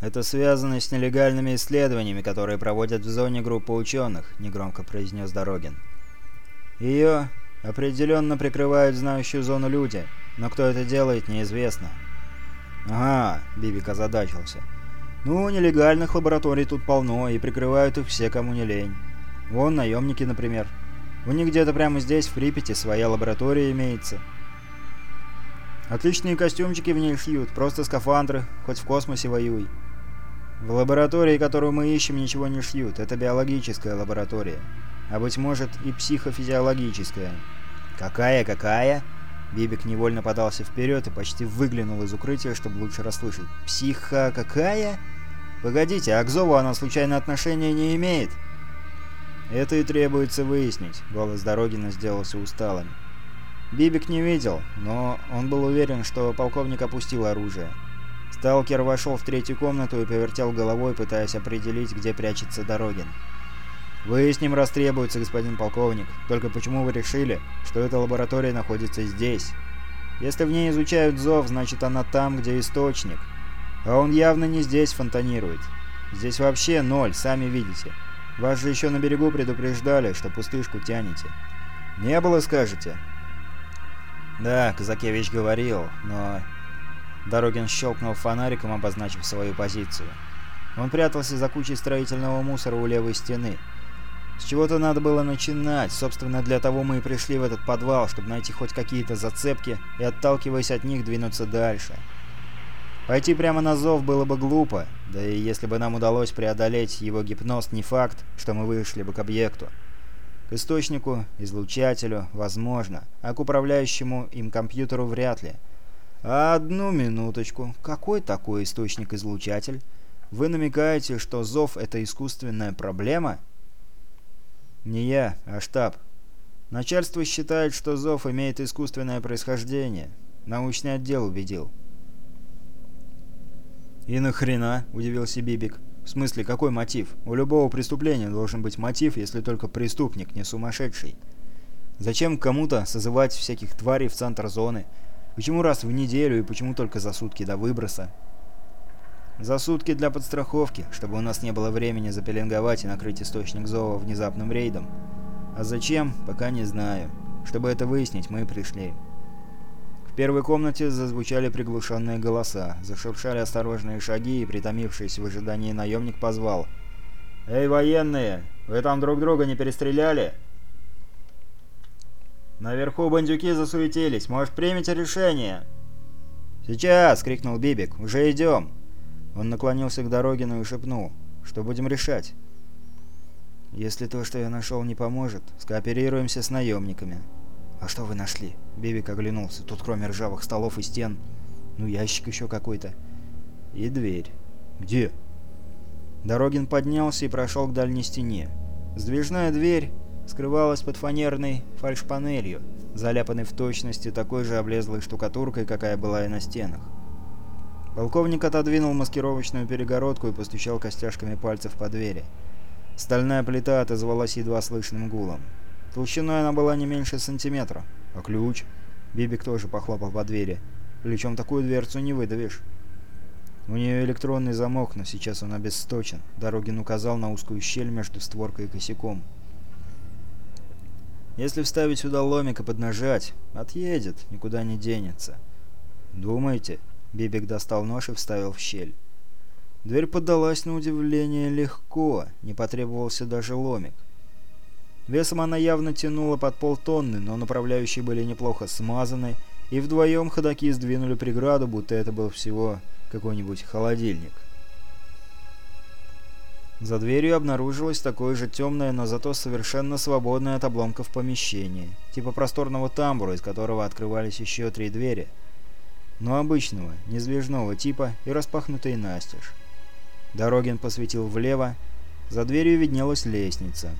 это связано с нелегальными исследованиями, которые проводят в зоне группа ученых», — негромко произнес Дорогин. «Ее определенно прикрывают знающую зону люди, но кто это делает, неизвестно». «Ага», — Бибик озадачился. «Ну, нелегальных лабораторий тут полно, и прикрывают их все, кому не лень. Вон наемники, например. У них где-то прямо здесь, в Припяти, своя лаборатория имеется». Отличные костюмчики в ней шьют, просто скафандры, хоть в космосе воюй. В лаборатории, которую мы ищем, ничего не шьют. Это биологическая лаборатория. А быть может и психофизиологическая. Какая, какая? Бибик невольно подался вперед и почти выглянул из укрытия, чтобы лучше расслышать. Психо какая? Погодите, а к Зову она случайно отношения не имеет? Это и требуется выяснить. Голос Дорогина сделался усталым. Бибик не видел, но он был уверен, что полковник опустил оружие. Сталкер вошел в третью комнату и повертел головой, пытаясь определить, где прячется Дорогин. «Выясним, раз требуется, господин полковник. Только почему вы решили, что эта лаборатория находится здесь? Если в ней изучают зов, значит она там, где источник. А он явно не здесь фонтанирует. Здесь вообще ноль, сами видите. Вас же еще на берегу предупреждали, что пустышку тянете. Не было, скажете?» «Да, Казакевич говорил, но Дорогин щелкнул фонариком, обозначив свою позицию. Он прятался за кучей строительного мусора у левой стены. С чего-то надо было начинать. Собственно, для того мы и пришли в этот подвал, чтобы найти хоть какие-то зацепки и, отталкиваясь от них, двинуться дальше. Пойти прямо на зов было бы глупо, да и если бы нам удалось преодолеть его гипноз, не факт, что мы вышли бы к объекту. К источнику, излучателю, возможно, а к управляющему им компьютеру вряд ли. «Одну минуточку. Какой такой источник-излучатель? Вы намекаете, что зов — это искусственная проблема?» «Не я, а штаб. Начальство считает, что зов имеет искусственное происхождение. Научный отдел убедил». «И нахрена?» — удивился Бибик. «В смысле, какой мотив? У любого преступления должен быть мотив, если только преступник не сумасшедший. Зачем кому-то созывать всяких тварей в центр зоны?» Почему раз в неделю и почему только за сутки до выброса? За сутки для подстраховки, чтобы у нас не было времени запеленговать и накрыть источник зова внезапным рейдом. А зачем, пока не знаю. Чтобы это выяснить, мы пришли. В первой комнате зазвучали приглушенные голоса, зашуршали осторожные шаги, и притомившийся в ожидании наемник позвал. «Эй, военные, вы там друг друга не перестреляли?» Наверху бандюки засуетились. Может, примете решение?» «Сейчас!» — крикнул Бибик. «Уже идем!» Он наклонился к Дорогину и шепнул. «Что будем решать?» «Если то, что я нашел, не поможет, скооперируемся с наемниками». «А что вы нашли?» Бибик оглянулся. «Тут кроме ржавых столов и стен, ну ящик еще какой-то. И дверь». «Где?» Дорогин поднялся и прошел к дальней стене. Сдвижная дверь скрывалась под фанерной фальшпанелью, заляпанной в точности такой же облезлой штукатуркой, какая была и на стенах. Полковник отодвинул маскировочную перегородку и постучал костяшками пальцев по двери. Стальная плита отозвалась едва слышным гулом. Толщиной она была не меньше сантиметра. А ключ? Бибик тоже похлопал по двери. Ключом такую дверцу не выдавишь. У нее электронный замок, но сейчас он обесточен. Дорогин указал на узкую щель между створкой и косяком. Если вставить сюда ломик и поднажать, отъедет, никуда не денется. Думаете? Бибик достал нож и вставил в щель. Дверь поддалась на удивление легко, не потребовался даже ломик. Весом она явно тянула под полтонны, но направляющие были неплохо смазаны, и вдвоем ходаки сдвинули преграду, будто это был всего какой-нибудь холодильник. За дверью обнаружилось такое же темное, но зато совершенно свободное от обломков помещение, типа просторного тамбура, из которого открывались еще три двери, но обычного, нездвижного типа и распахнутые настежь. Дорогин посветил влево, за дверью виднелась лестница.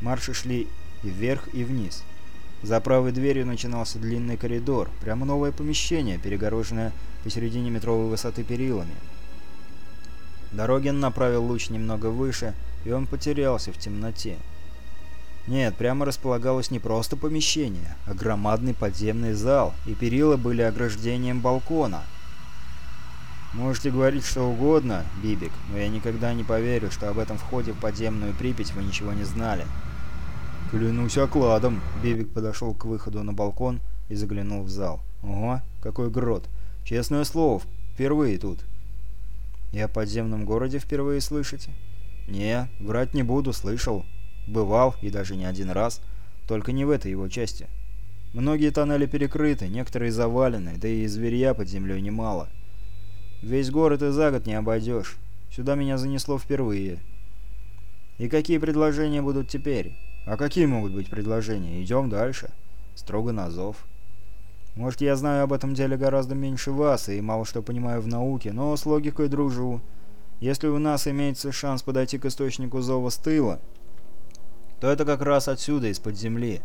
Марши шли и вверх, и вниз. За правой дверью начинался длинный коридор, прямо новое помещение, перегороженное посередине метровой высоты перилами. Дорогин направил луч немного выше, и он потерялся в темноте. Нет, прямо располагалось не просто помещение, а громадный подземный зал, и перила были ограждением балкона. Можете говорить что угодно, Бибик, но я никогда не поверю, что об этом входе в подземную Припять вы ничего не знали. Клянусь окладом. Бибик подошел к выходу на балкон и заглянул в зал. Ого, какой грот. Честное слово, впервые тут. И о подземном городе впервые слышите? Не, врать не буду, слышал. Бывал, и даже не один раз. Только не в этой его части. Многие тоннели перекрыты, некоторые завалены, да и зверья под землей немало. Весь город и за год не обойдешь. Сюда меня занесло впервые. И какие предложения будут теперь? А какие могут быть предложения? Идем дальше. Строго на зов. Может, я знаю об этом деле гораздо меньше вас и мало что понимаю в науке, но с логикой дружу. Если у нас имеется шанс подойти к источнику зова с тыла, то это как раз отсюда, из-под земли.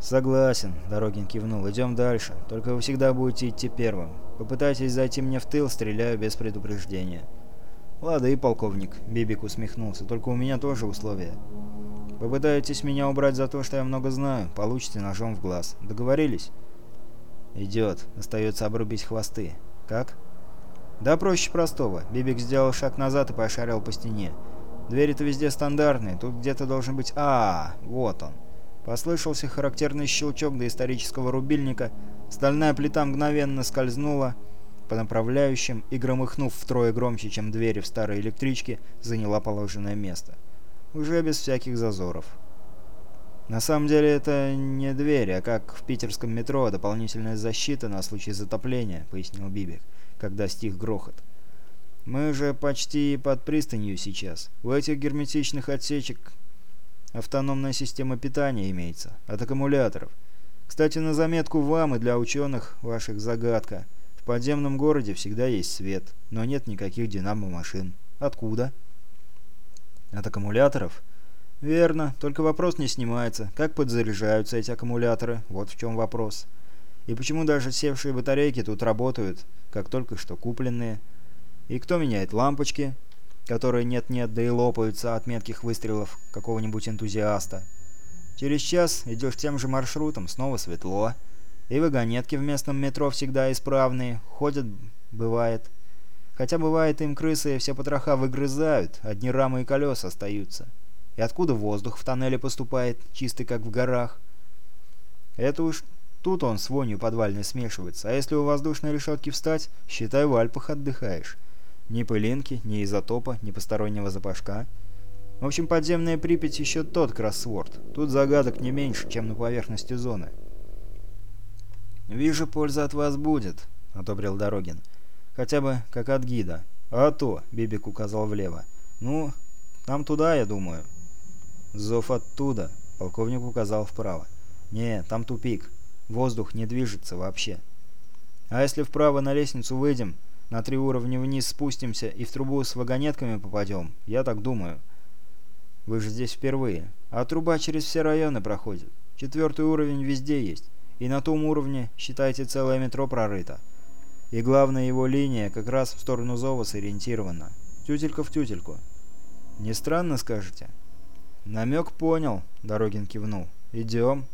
«Согласен», — Дорогин кивнул. «Идем дальше. Только вы всегда будете идти первым. Попытайтесь зайти мне в тыл, стреляю без предупреждения». «Лады, полковник», — Бибик усмехнулся. «Только у меня тоже условия. Попытаетесь меня убрать за то, что я много знаю, получите ножом в глаз. Договорились?» «Идет. Остается обрубить хвосты. Как?» «Да проще простого». Бибик сделал шаг назад и пошарил по стене. «Двери-то везде стандартные. Тут где-то должен быть... А, вот он». Послышался характерный щелчок до исторического рубильника, стальная плита мгновенно скользнула по направляющим и, громыхнув втрое громче, чем двери в старой электричке, заняла положенное место. Уже без всяких зазоров. На самом деле это не двери, а как в питерском метро дополнительная защита на случай затопления, пояснил Бибик, когда стих грохот. Мы же почти под пристанью сейчас. У этих герметичных отсечек Автономная система питания имеется. От аккумуляторов. Кстати, на заметку вам и для ученых ваших загадка. В подземном городе всегда есть свет, но нет никаких динамо-машин. Откуда? От аккумуляторов? Верно, только вопрос не снимается. Как подзаряжаются эти аккумуляторы? Вот в чем вопрос. И почему даже севшие батарейки тут работают, как только что купленные? И кто меняет лампочки? которые нет-нет, да и лопаются от метких выстрелов какого-нибудь энтузиаста. Через час идешь тем же маршрутом, снова светло. И вагонетки в местном метро всегда исправные, ходят, бывает. Хотя бывает им крысы все потроха выгрызают, одни рамы и колеса остаются. И откуда воздух в тоннеле поступает, чистый как в горах? Это уж тут он с вонью подвальной смешивается, а если у воздушной решетки встать, считай в Альпах отдыхаешь. Ни пылинки, ни изотопа, ни постороннего запашка. В общем, подземная Припять еще тот кроссворд. Тут загадок не меньше, чем на поверхности зоны. «Вижу, польза от вас будет», — одобрил Дорогин. «Хотя бы как от гида». «А то», — Бибик указал влево. «Ну, там туда, я думаю». «Зов оттуда», — полковник указал вправо. «Не, там тупик. Воздух не движется вообще». «А если вправо на лестницу выйдем, на три уровня вниз спустимся и в трубу с вагонетками попадем. Я так думаю. Вы же здесь впервые. А труба через все районы проходит. Четвертый уровень везде есть. И на том уровне, считайте, целое метро прорыто. И главная его линия как раз в сторону зова сориентирована. Тютелька в тютельку. Не странно, скажете? Намек понял, Дорогин кивнул. Идем.